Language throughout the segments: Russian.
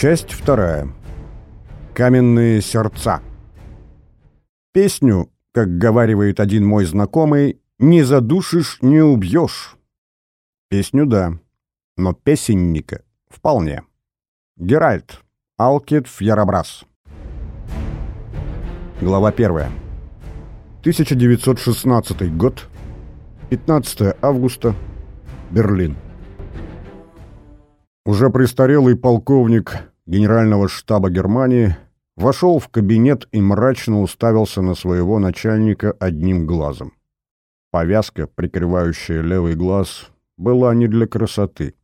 Часть вторая. Каменные сердца. Песню, как говаривает один мой знакомый, «не задушишь, не убьешь». Песню да, но песенника вполне. Геральт. Алкет Фьярабрас. Глава первая. 1916 год. 15 августа. Берлин. Уже престарелый полковник генерального штаба Германии вошел в кабинет и мрачно уставился на своего начальника одним глазом. Повязка, прикрывающая левый глаз, была не для красоты.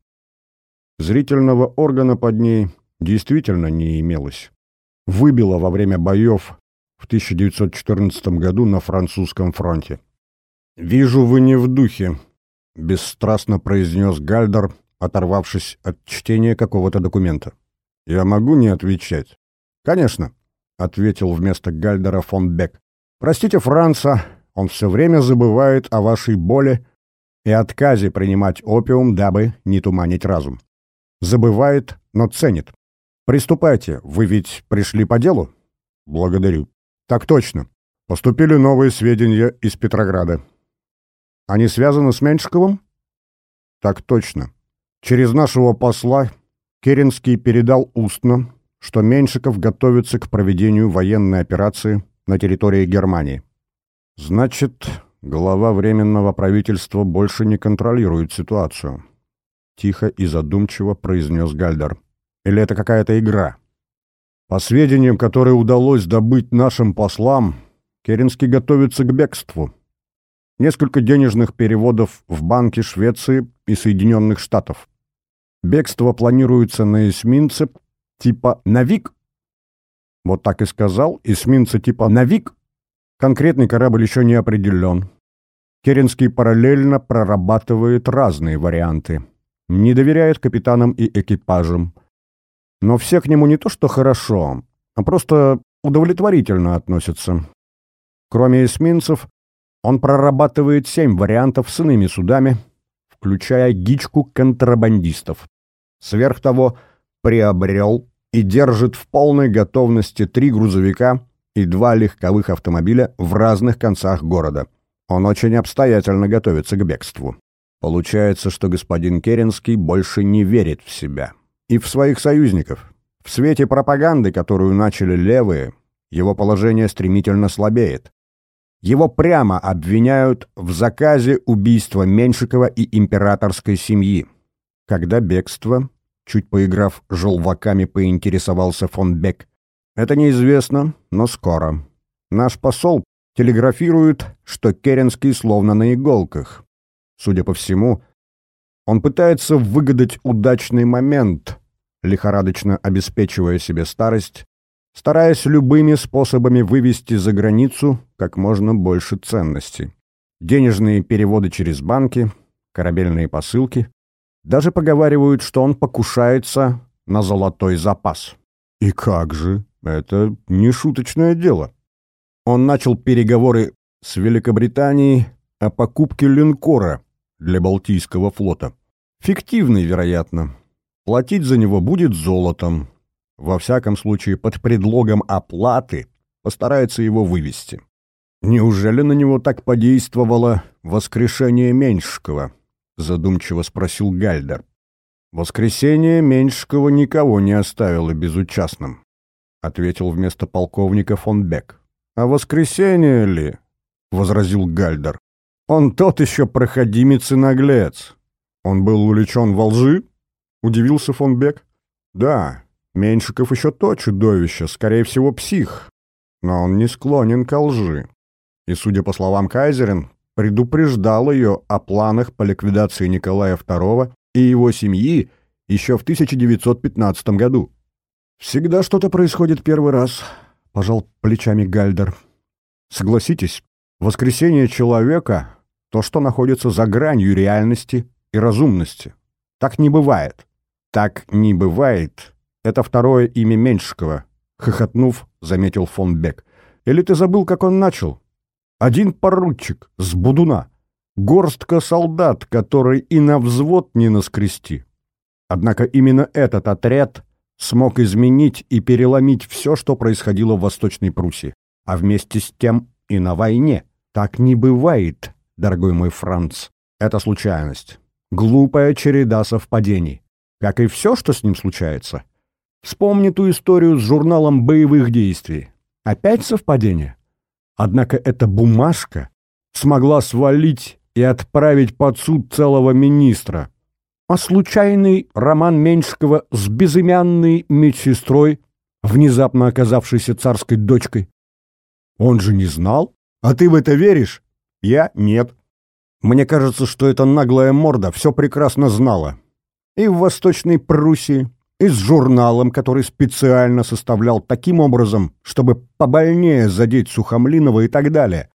Зрительного органа под ней действительно не имелось. Выбило во время боев в 1914 году на французском фронте. «Вижу, вы не в духе», — бесстрастно произнес Гальдер, оторвавшись от чтения какого-то документа. «Я могу не отвечать?» «Конечно», — ответил вместо Гальдера фон Бек. «Простите Франца, он все время забывает о вашей боли и отказе принимать опиум, дабы не туманить разум. Забывает, но ценит. Приступайте, вы ведь пришли по делу?» «Благодарю». «Так точно. Поступили новые сведения из Петрограда». «Они связаны с Меньшиковым?» «Так точно. Через нашего посла Керенский передал устно, что Меньшиков готовится к проведению военной операции на территории Германии. Значит, глава Временного правительства больше не контролирует ситуацию. Тихо и задумчиво произнес Гальдер. Или это какая-то игра? По сведениям, которые удалось добыть нашим послам, Керенский готовится к бегству. Несколько денежных переводов в банки Швеции и Соединенных Штатов. Бегство планируется на эсминце типа «Навик». Вот так и сказал, эсминца типа «Навик». Конкретный корабль еще не определен. Керенский параллельно прорабатывает разные варианты. Не доверяет капитанам и экипажам. Но все к нему не то что хорошо, а просто удовлетворительно относятся. Кроме эсминцев, он прорабатывает семь вариантов с иными судами, включая гичку контрабандистов. Сверх того, приобрел и держит в полной готовности три грузовика и два легковых автомобиля в разных концах города. Он очень обстоятельно готовится к бегству. Получается, что господин Керенский больше не верит в себя. И в своих союзников. В свете пропаганды, которую начали левые, его положение стремительно слабеет. Его прямо обвиняют в заказе убийства Меньшикова и императорской семьи. Когда бегство, чуть поиграв желваками, поинтересовался фон Бек. Это неизвестно, но скоро. Наш посол телеграфирует, что Керенский словно на иголках. Судя по всему, он пытается выгадать удачный момент, лихорадочно обеспечивая себе старость, стараясь любыми способами вывести за границу как можно больше ценностей. Денежные переводы через банки, корабельные посылки. Даже поговаривают, что он покушается на золотой запас. И как же? Это не шуточное дело. Он начал переговоры с Великобританией о покупке линкора для Балтийского флота. Фиктивный, вероятно. Платить за него будет золотом, во всяком случае, под предлогом оплаты постарается его вывести. «Неужели на него так подействовало воскрешение Меньшикова?» — задумчиво спросил Гальдер. «Воскресение Меньшикова никого не оставило безучастным», — ответил вместо полковника фон Бек. «А воскресение ли?» — возразил Гальдер. «Он тот еще проходимец и наглец. Он был увлечен во лжи?» — удивился фон Бек. «Да, Меньшиков еще то чудовище, скорее всего, псих. Но он не склонен к лжи. И, судя по словам Кайзерин, предупреждал ее о планах по ликвидации Николая II и его семьи еще в 1915 году. «Всегда что-то происходит первый раз», — пожал плечами Гальдер. «Согласитесь, воскресение человека — то, что находится за гранью реальности и разумности. Так не бывает. Так не бывает, это второе имя Меньшикова, хохотнув, заметил фон Бек. Или ты забыл, как он начал? Один поручик с будуна. Горстка солдат, который и на взвод не наскрести. Однако именно этот отряд смог изменить и переломить все, что происходило в Восточной Пруссии, а вместе с тем и на войне. Так не бывает, дорогой мой Франц. Это случайность. Глупая череда совпадений. Как и все, что с ним случается. Вспомни ту историю с журналом боевых действий. Опять совпадение? Однако эта бумажка смогла свалить и отправить под суд целого министра. А случайный роман Меньшикова с безымянной медсестрой, внезапно оказавшейся царской дочкой. Он же не знал? А ты в это веришь? Я нет. Мне кажется, что эта наглая морда все прекрасно знала. И в Восточной Пруссии, и с журналом, который специально составлял таким образом, чтобы побольнее задеть Сухомлинова и так далее.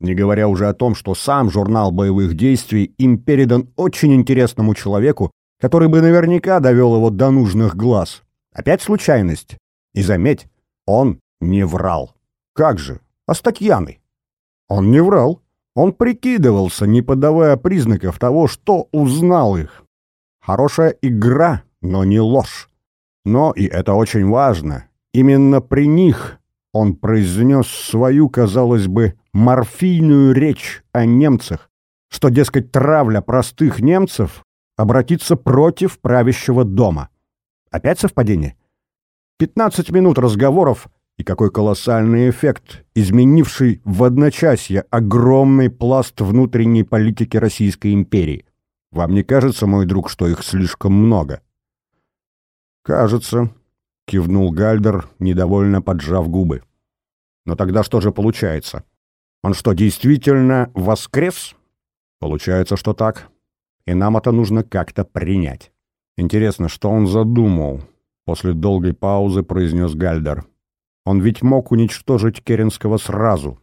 Не говоря уже о том, что сам журнал боевых действий им передан очень интересному человеку, который бы наверняка довел его до нужных глаз. Опять случайность. И заметь, он не врал. Как же? А с Татьяной? Он не врал. Он прикидывался, не подавая признаков того, что узнал их. Хорошая игра, но не ложь. Но, и это очень важно, именно при них он произнес свою, казалось бы, морфийную речь о немцах, что, дескать, травля простых немцев обратится против правящего дома. Опять совпадение? Пятнадцать минут разговоров, и какой колоссальный эффект, изменивший в одночасье огромный пласт внутренней политики Российской империи. Вам не кажется, мой друг, что их слишком много? Кажется, кивнул Гальдер, недовольно поджав губы. Но тогда что же получается? Он что, действительно воскрес? Получается, что так. И нам это нужно как-то принять. Интересно, что он задумал? После долгой паузы произнес Гальдер. Он ведь мог уничтожить Керенского сразу.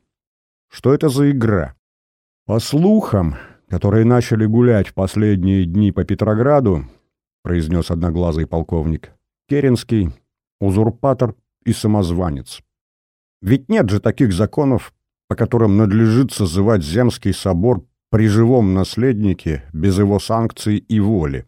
Что это за игра? По слухам, которые начали гулять в последние дни по Петрограду, произнес одноглазый полковник, Керенский — узурпатор и самозванец. Ведь нет же таких законов, по которым надлежит созывать Земский собор при живом наследнике без его санкций и воли.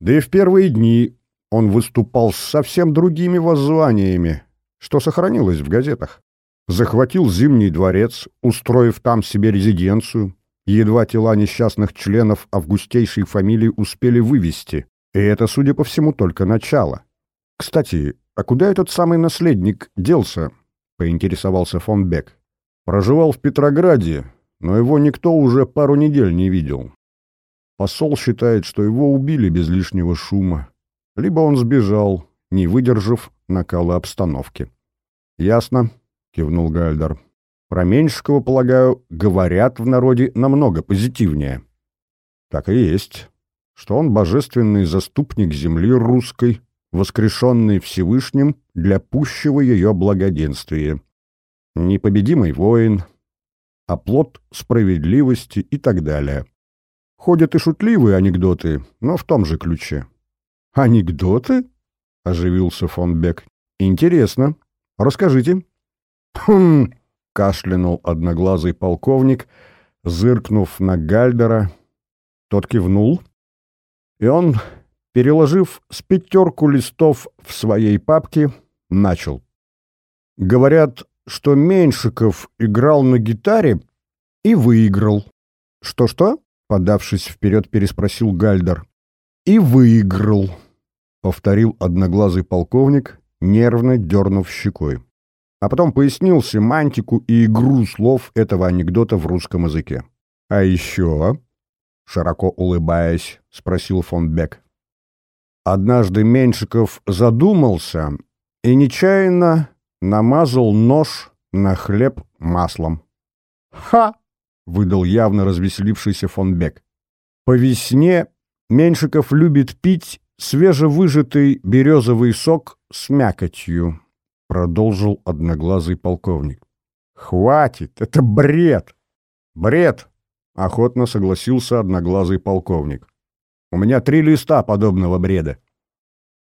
Да и в первые дни он выступал с совсем другими воззваниями, что сохранилось в газетах. Захватил Зимний дворец, устроив там себе резиденцию, едва тела несчастных членов августейшей фамилии успели вывести. И это, судя по всему, только начало. «Кстати, а куда этот самый наследник делся?» — поинтересовался фон Бек. «Проживал в Петрограде, но его никто уже пару недель не видел. Посол считает, что его убили без лишнего шума. Либо он сбежал, не выдержав накала обстановки». «Ясно», — кивнул Гальдер. «Про Меньшикова, полагаю, говорят в народе намного позитивнее». «Так и есть, что он божественный заступник земли русской, воскрешенный Всевышним для пущего ее благоденствия. Непобедимый воин, оплот справедливости и так далее. Ходят и шутливые анекдоты, но в том же ключе. «Анекдоты?» — оживился фон Бек. «Интересно. Расскажите». «Хм!» — кашлянул одноглазый полковник, зыркнув на Гальдера. Тот кивнул, и он переложив с пятерку листов в своей папке, начал. Говорят, что Меньшиков играл на гитаре и выиграл. Что-что? Подавшись вперед, переспросил Гальдер. И выиграл, повторил одноглазый полковник, нервно дернув щекой. А потом пояснил семантику и игру слов этого анекдота в русском языке. А еще, широко улыбаясь, спросил фон Бек. Однажды Меньшиков задумался и нечаянно намазал нож на хлеб маслом. «Ха!» — выдал явно развеселившийся фон Бек. «По весне Меньшиков любит пить свежевыжатый березовый сок с мякотью», — продолжил одноглазый полковник. «Хватит! Это бред!» «Бред!» — охотно согласился одноглазый полковник. У меня три листа подобного бреда.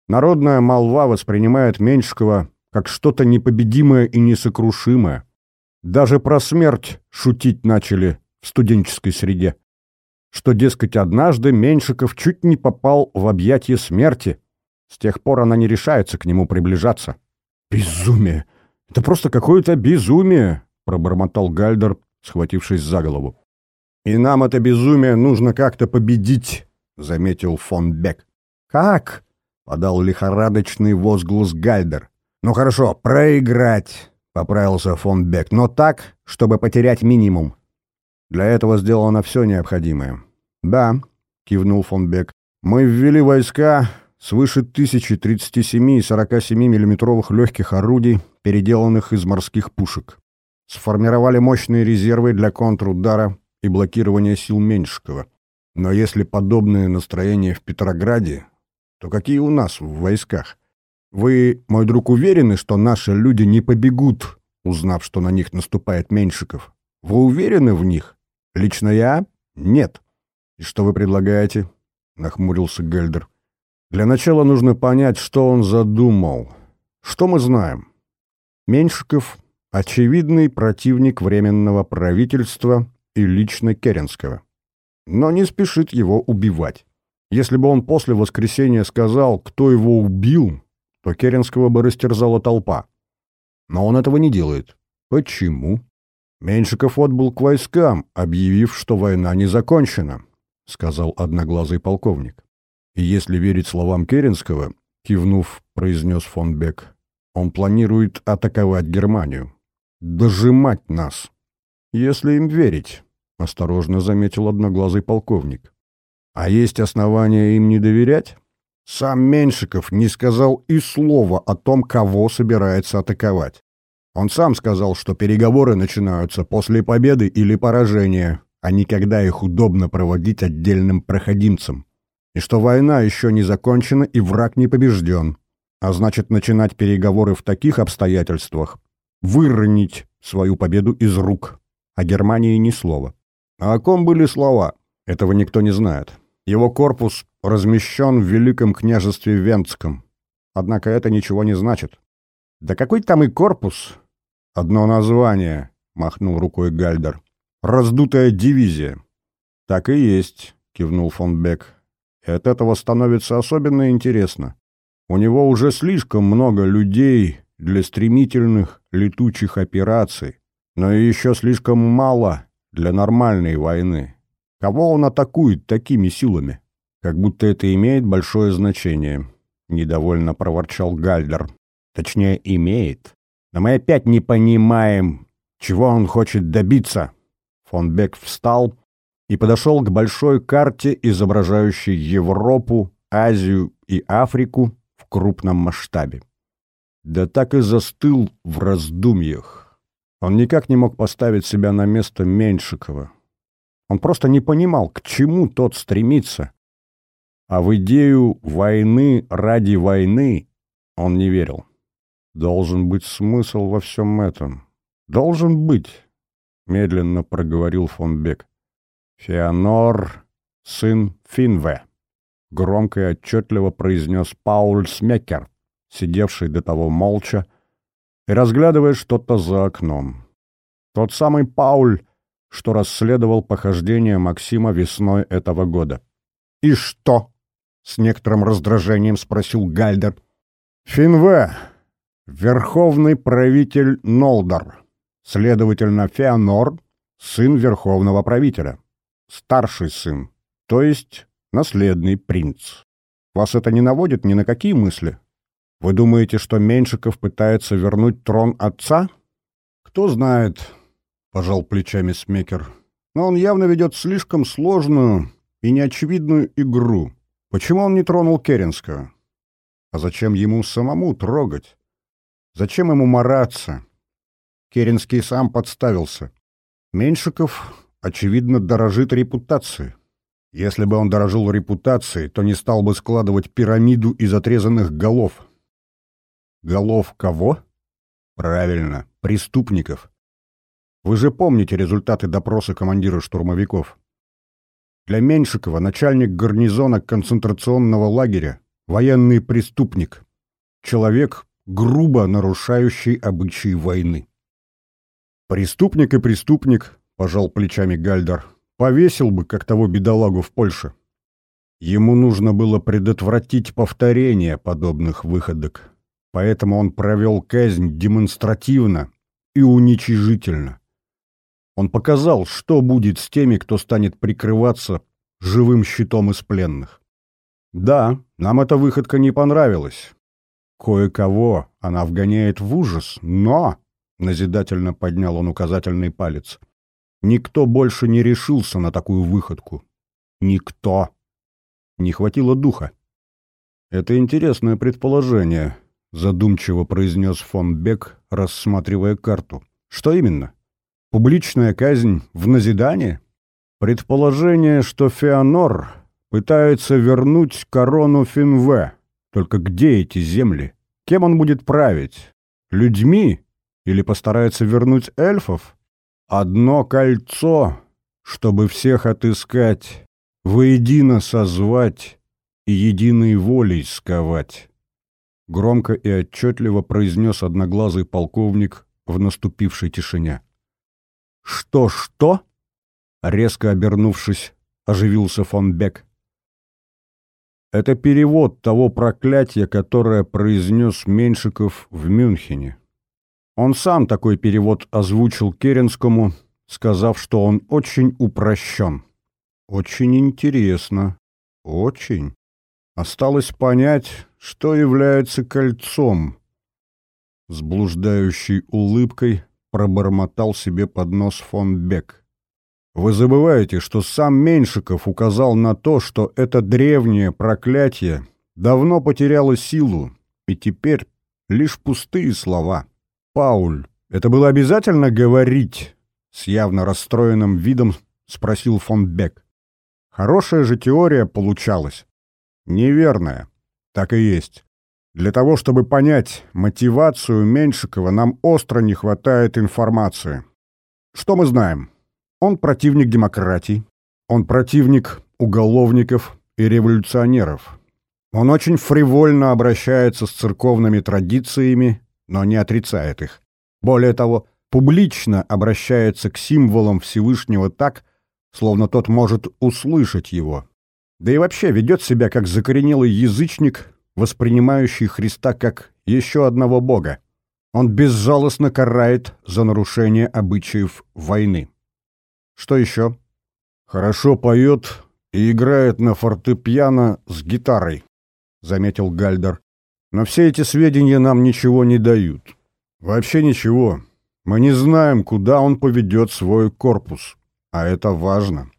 Народная молва воспринимает Меньшикова как что-то непобедимое и несокрушимое. Даже про смерть шутить начали в студенческой среде. Что, дескать, однажды Меньшиков чуть не попал в объятия смерти, С тех пор она не решается к нему приближаться. «Безумие! Это просто какое-то безумие!» — пробормотал Гальдер, схватившись за голову. «И нам это безумие нужно как-то победить», — заметил фон Бек. «Как?» — подал лихорадочный возглас Гальдер. «Ну хорошо, проиграть», — поправился фон Бек, «но так, чтобы потерять минимум. Для этого сделано все необходимое». «Да», — кивнул фон Бек, — «мы ввели войска свыше тысячи 37 и 47 миллиметровых легких орудий, переделанных из морских пушек. Сформировали мощные резервы для контрудара и блокирования сил Меньшикова. Но если подобное настроение в Петрограде, то какие у нас в войсках? Вы, мой друг, уверены, что наши люди не побегут, узнав, что на них наступает Меньшиков? Вы уверены в них? Лично я? Нет. И что вы предлагаете? Нахмурился Гельдер. Для начала нужно понять, что он задумал. Что мы знаем? Меньшиков — очевидный противник Временного правительства и лично Керенского. Но не спешит его убивать. Если бы он после воскресения сказал, кто его убил, то Керенского бы растерзала толпа. Но он этого не делает. Почему? Меньшиков отбыл к войскам, объявив, что война не закончена, сказал одноглазый полковник. И если верить словам Керенского, кивнув, произнес фон Бек, он планирует атаковать Германию. Дожимать нас. Если им верить, осторожно заметил одноглазый полковник. А есть основания им не доверять? Сам Меньшиков не сказал и слова о том, кого собирается атаковать. Он сам сказал, что переговоры начинаются после победы или поражения, а не когда их удобно проводить отдельным проходимцам и что война еще не закончена и враг не побежден. А значит, начинать переговоры в таких обстоятельствах — выронить свою победу из рук. О Германии ни слова. А о ком были слова? Этого никто не знает. Его корпус размещен в Великом княжестве Венском. Однако это ничего не значит. Да какой там и корпус? Одно название, махнул рукой Гальдер. Раздутая дивизия. Так и есть, кивнул фон Бек. От этого становится особенно интересно. У него уже слишком много людей для стремительных летучих операций, но и еще слишком мало для нормальной войны. Кого он атакует такими силами? Как будто это имеет большое значение, — недовольно проворчал Гальдер. Точнее, имеет. Но мы опять не понимаем, чего он хочет добиться. Фон Бек встал и подошел к большой карте, изображающей Европу, Азию и Африку в крупном масштабе. Да так и застыл в раздумьях. Он никак не мог поставить себя на место Меньшикова. Он просто не понимал, к чему тот стремится. А в идею войны ради войны он не верил. Должен быть смысл во всем этом. Должен быть, медленно проговорил фон Бек. «Феонор, сын Финве», — громко и отчетливо произнес Пауль Смекер, сидевший до того молча и разглядывая что-то за окном. Тот самый Пауль, что расследовал похождение Максима весной этого года. «И что?» — с некоторым раздражением спросил Гальдер. «Финве, верховный правитель Нолдар, следовательно, Феонор, сын верховного правителя» старший сын, то есть наследный принц. Вас это не наводит ни на какие мысли? Вы думаете, что Меньшиков пытается вернуть трон отца? Кто знает, пожал плечами Смекер. Но он явно ведет слишком сложную и неочевидную игру. Почему он не тронул Керенского? А зачем ему самому трогать? Зачем ему мараться? Керенский сам подставился. Меньшиков очевидно, дорожит репутацией. Если бы он дорожил репутацией, то не стал бы складывать пирамиду из отрезанных голов. Голов кого? Правильно, преступников. Вы же помните результаты допроса командира штурмовиков. Для Меньшикова начальник гарнизона концентрационного лагеря — военный преступник. Человек, грубо нарушающий обычаи войны. Преступник и преступник, пожал плечами Гальдер. Повесил бы, как того бедолагу в Польше. Ему нужно было предотвратить повторение подобных выходок, поэтому он провел казнь демонстративно и уничижительно. Он показал, что будет с теми, кто станет прикрываться живым щитом из пленных. Да, нам эта выходка не понравилась. Кое-кого она вгоняет в ужас, но, — назидательно поднял он указательный палец, — никто больше не решился на такую выходку. Никто. Не хватило духа. Это интересное предположение, — задумчиво произнес фон Бек, рассматривая карту. Что именно? Публичная казнь в назидание? Предположение, что Феонор пытается вернуть корону Финве. Только где эти земли? Кем он будет править? Людьми? Или постарается вернуть эльфов? Одно кольцо, чтобы всех отыскать, воедино созвать и единой волей сковать. Громко и отчетливо произнес одноглазый полковник в наступившей тишине. «Что-что?» Резко обернувшись, оживился фон Бек. Это перевод того проклятия, которое произнес Меньшиков в Мюнхене. Он сам такой перевод озвучил Керенскому, сказав, что он очень упрощен. Очень интересно. Очень. Осталось понять, что является кольцом. С блуждающей улыбкой пробормотал себе под нос фон Бек. Вы забываете, что сам Меньшиков указал на то, что это древнее проклятие давно потеряло силу, и теперь лишь пустые слова. «Пауль, это было обязательно говорить?» С явно расстроенным видом спросил фон Бек. «Хорошая же теория получалась». «Неверная. Так и есть. Для того, чтобы понять мотивацию Меньшикова, нам остро не хватает информации. Что мы знаем?» Он противник демократии, он противник уголовников и революционеров. Он очень фривольно обращается с церковными традициями, но не отрицает их. Более того, публично обращается к символам Всевышнего так, словно тот может услышать его. Да и вообще ведет себя как закоренелый язычник, воспринимающий Христа как еще одного бога. Он безжалостно карает за нарушение обычаев войны. Что еще? Хорошо поет и играет на фортепиано с гитарой, заметил Гальдер. Но все эти сведения нам ничего не дают. Вообще ничего. Мы не знаем, куда он поведет свой корпус. А это важно.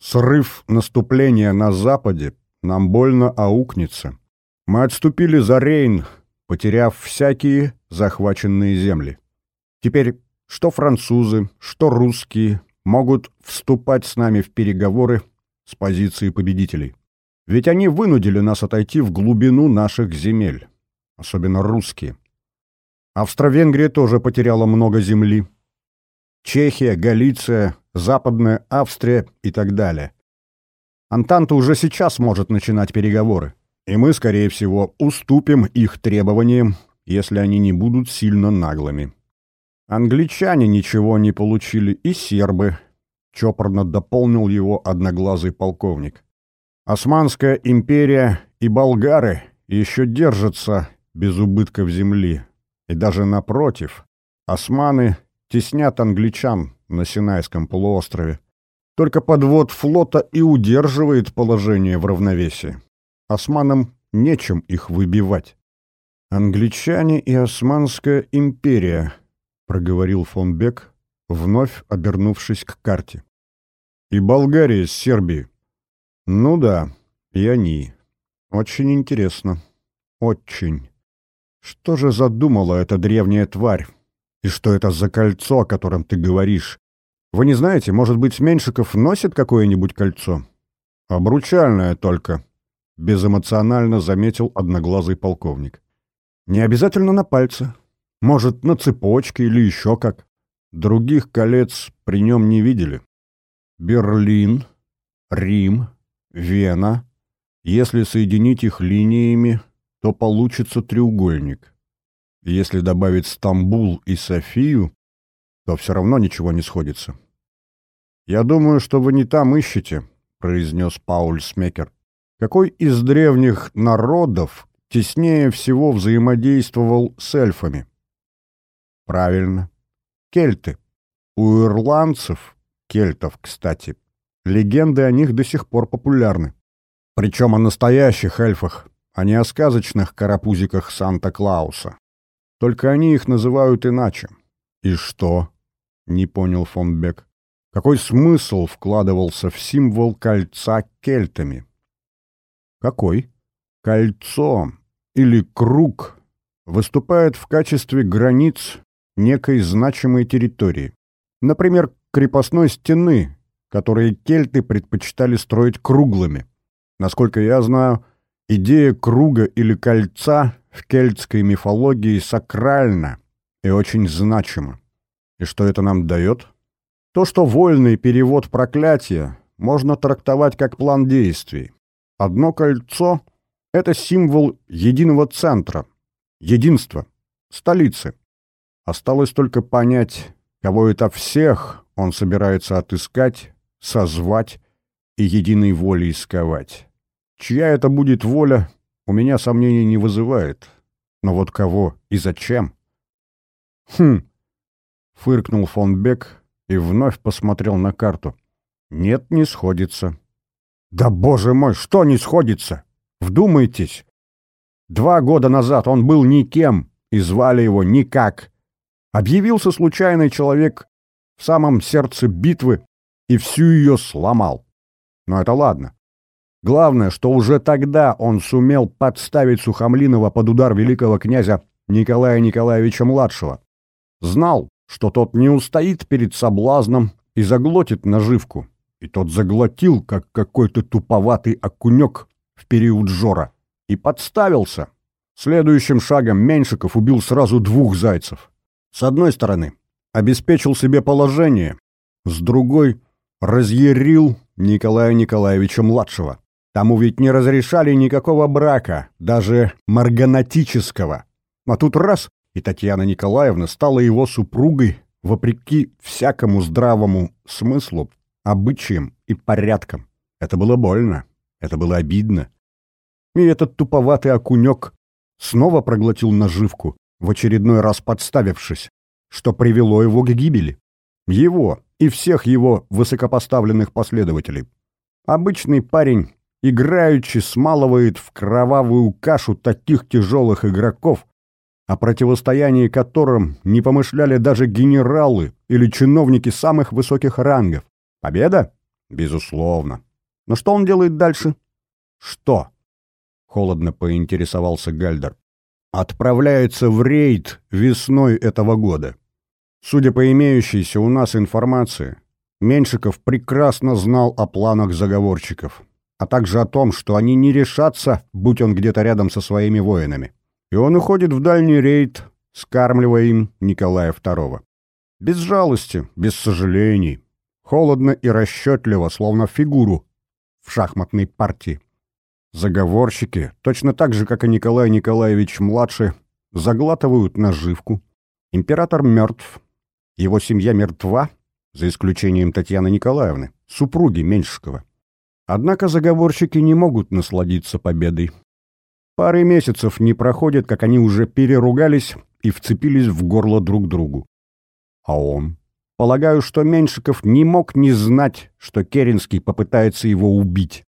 Срыв наступления на западе нам больно аукнется. Мы отступили за Рейн, потеряв всякие захваченные земли. Теперь что французы, что русские, могут вступать с нами в переговоры с позиции победителей. Ведь они вынудили нас отойти в глубину наших земель, особенно русские. Австро-Венгрия тоже потеряла много земли. Чехия, Галиция, Западная Австрия и так далее. Антанта уже сейчас может начинать переговоры, и мы, скорее всего, уступим их требованиям, если они не будут сильно наглыми. Англичане ничего не получили, и сербы. Чопорно дополнил его одноглазый полковник. Османская империя и болгары еще держатся без убытков земли. И даже напротив, османы теснят англичан на Синайском полуострове. Только подвод флота и удерживает положение в равновесии. Османам нечем их выбивать. Англичане и Османская империя — проговорил фон Бек, вновь обернувшись к карте. «И Болгария с Сербией». «Ну да, и они. Очень интересно. Очень. Что же задумала эта древняя тварь? И что это за кольцо, о котором ты говоришь? Вы не знаете, может быть, Меньшиков носит какое-нибудь кольцо?» «Обручальное только», — безэмоционально заметил одноглазый полковник. «Не обязательно на пальце. Может, на цепочке или еще как. Других колец при нем не видели. Берлин, Рим, Вена. Если соединить их линиями, то получится треугольник. Если добавить Стамбул и Софию, то все равно ничего не сходится. «Я думаю, что вы не там ищете», — произнес Пауль Смекер. Какой из древних народов теснее всего взаимодействовал с эльфами? Правильно. Кельты. У ирландцев, кельтов, кстати, легенды о них до сих пор популярны. Причем о настоящих эльфах, а не о сказочных карапузиках Санта-Клауса. Только они их называют иначе. И что? Не понял фон Бек. Какой смысл вкладывался в символ кольца кельтами? Какой? Кольцо или круг выступает в качестве границ некой значимой территории. Например, крепостной стены, которые кельты предпочитали строить круглыми. Насколько я знаю, идея круга или кольца в кельтской мифологии сакральна и очень значима. И что это нам дает? То, что вольный перевод проклятия можно трактовать как план действий. Одно кольцо — это символ единого центра, единства, столицы. Осталось только понять, кого это всех он собирается отыскать, созвать и единой волей сковать. Чья это будет воля, у меня сомнений не вызывает. Но вот кого и зачем? Хм, фыркнул фон Бек и вновь посмотрел на карту. Нет, не сходится. Да боже мой, что не сходится? Вдумайтесь. Два года назад он был никем, и звали его никак. Объявился случайный человек в самом сердце битвы и всю ее сломал. Но это ладно. Главное, что уже тогда он сумел подставить Сухомлинова под удар великого князя Николая Николаевича-младшего. Знал, что тот не устоит перед соблазном и заглотит наживку. И тот заглотил, как какой-то туповатый окунек в период жора. И подставился. Следующим шагом Меньшиков убил сразу двух зайцев. С одной стороны, обеспечил себе положение, с другой — разъярил Николая Николаевича-младшего. Тому ведь не разрешали никакого брака, даже марганатического. А тут раз и Татьяна Николаевна стала его супругой вопреки всякому здравому смыслу, обычаям и порядкам. Это было больно, это было обидно. И этот туповатый окунек снова проглотил наживку, в очередной раз подставившись, что привело его к гибели. Его и всех его высокопоставленных последователей. Обычный парень играючи смалывает в кровавую кашу таких тяжелых игроков, о противостоянии которым не помышляли даже генералы или чиновники самых высоких рангов. Победа? Безусловно. Но что он делает дальше? Что? Холодно поинтересовался Гальдер. Отправляется в рейд весной этого года. Судя по имеющейся у нас информации, Меньшиков прекрасно знал о планах заговорщиков, а также о том, что они не решатся, будь он где-то рядом со своими воинами и он уходит в дальний рейд, скармливая им Николая II. Без жалости, без сожалений, холодно и расчетливо, словно фигуру в шахматной партии. Заговорщики, точно так же, как и Николай Николаевич-младший, заглатывают наживку. Император мертв, его семья мертва, за исключением Татьяны Николаевны, супруги Меньшикова. Однако заговорщики не могут насладиться победой. Пары месяцев не проходит, как они уже переругались и вцепились в горло друг другу. А он? Полагаю, что Меньшиков не мог не знать, что Керенский попытается его убить.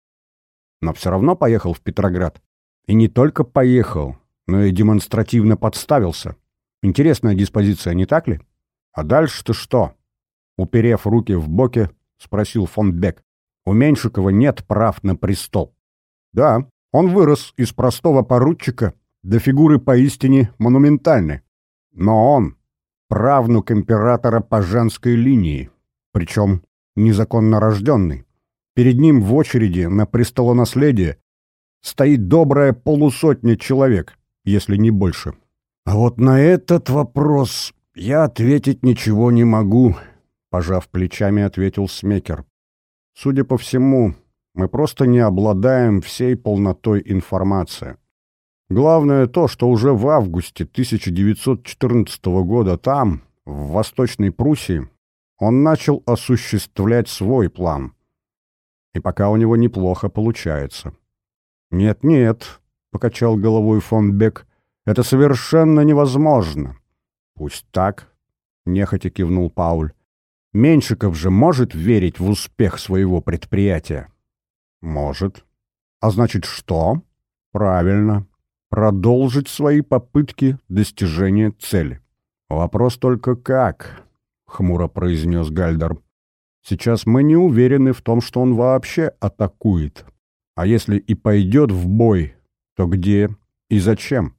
Но все равно поехал в Петроград. И не только поехал, но и демонстративно подставился. Интересная диспозиция, не так ли? А дальше-то что? Уперев руки в боки, спросил фон Бек. У Меньшикова нет прав на престол. Да, он вырос из простого поручика до фигуры поистине монументальной. Но он — правнук императора по женской линии, причем незаконно рожденный. Перед ним в очереди на престолонаследие стоит добрая полусотня человек, если не больше. А вот на этот вопрос я ответить ничего не могу, пожав плечами, ответил Смекер. Судя по всему, мы просто не обладаем всей полнотой информации. Главное то, что уже в августе 1914 года там, в Восточной Пруссии, он начал осуществлять свой план. И пока у него неплохо получается. «Нет-нет», — покачал головой фон Бек, — «это совершенно невозможно». «Пусть так», — нехотя кивнул Пауль. «Меньшиков же может верить в успех своего предприятия?» «Может». «А значит, что?» «Правильно. Продолжить свои попытки достижения цели». «Вопрос только как», — хмуро произнес Гальдер. «Сейчас мы не уверены в том, что он вообще атакует. А если и пойдет в бой, то где и зачем?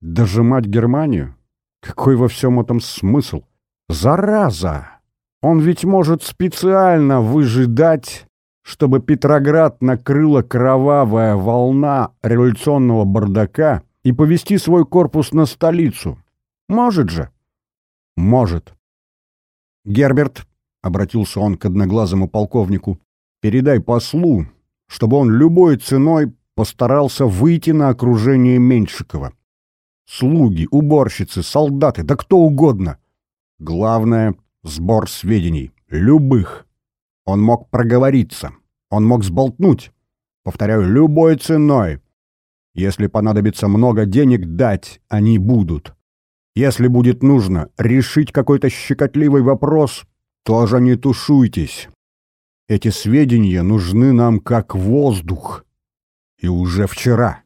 Дожимать Германию? Какой во всем этом смысл? Зараза! Он ведь может специально выжидать, чтобы Петроград накрыла кровавая волна революционного бардака и повести свой корпус на столицу. Может же? Может. Герберт, — обратился он к одноглазому полковнику, — передай послу, чтобы он любой ценой постарался выйти на окружение Меньшикова. Слуги, уборщицы, солдаты, да кто угодно. Главное — сбор сведений, любых. Он мог проговориться, он мог сболтнуть. Повторяю, любой ценой. Если понадобится много денег дать, они будут. Если будет нужно решить какой-то щекотливый вопрос, тоже не тушуйтесь. Эти сведения нужны нам как воздух. И уже вчера.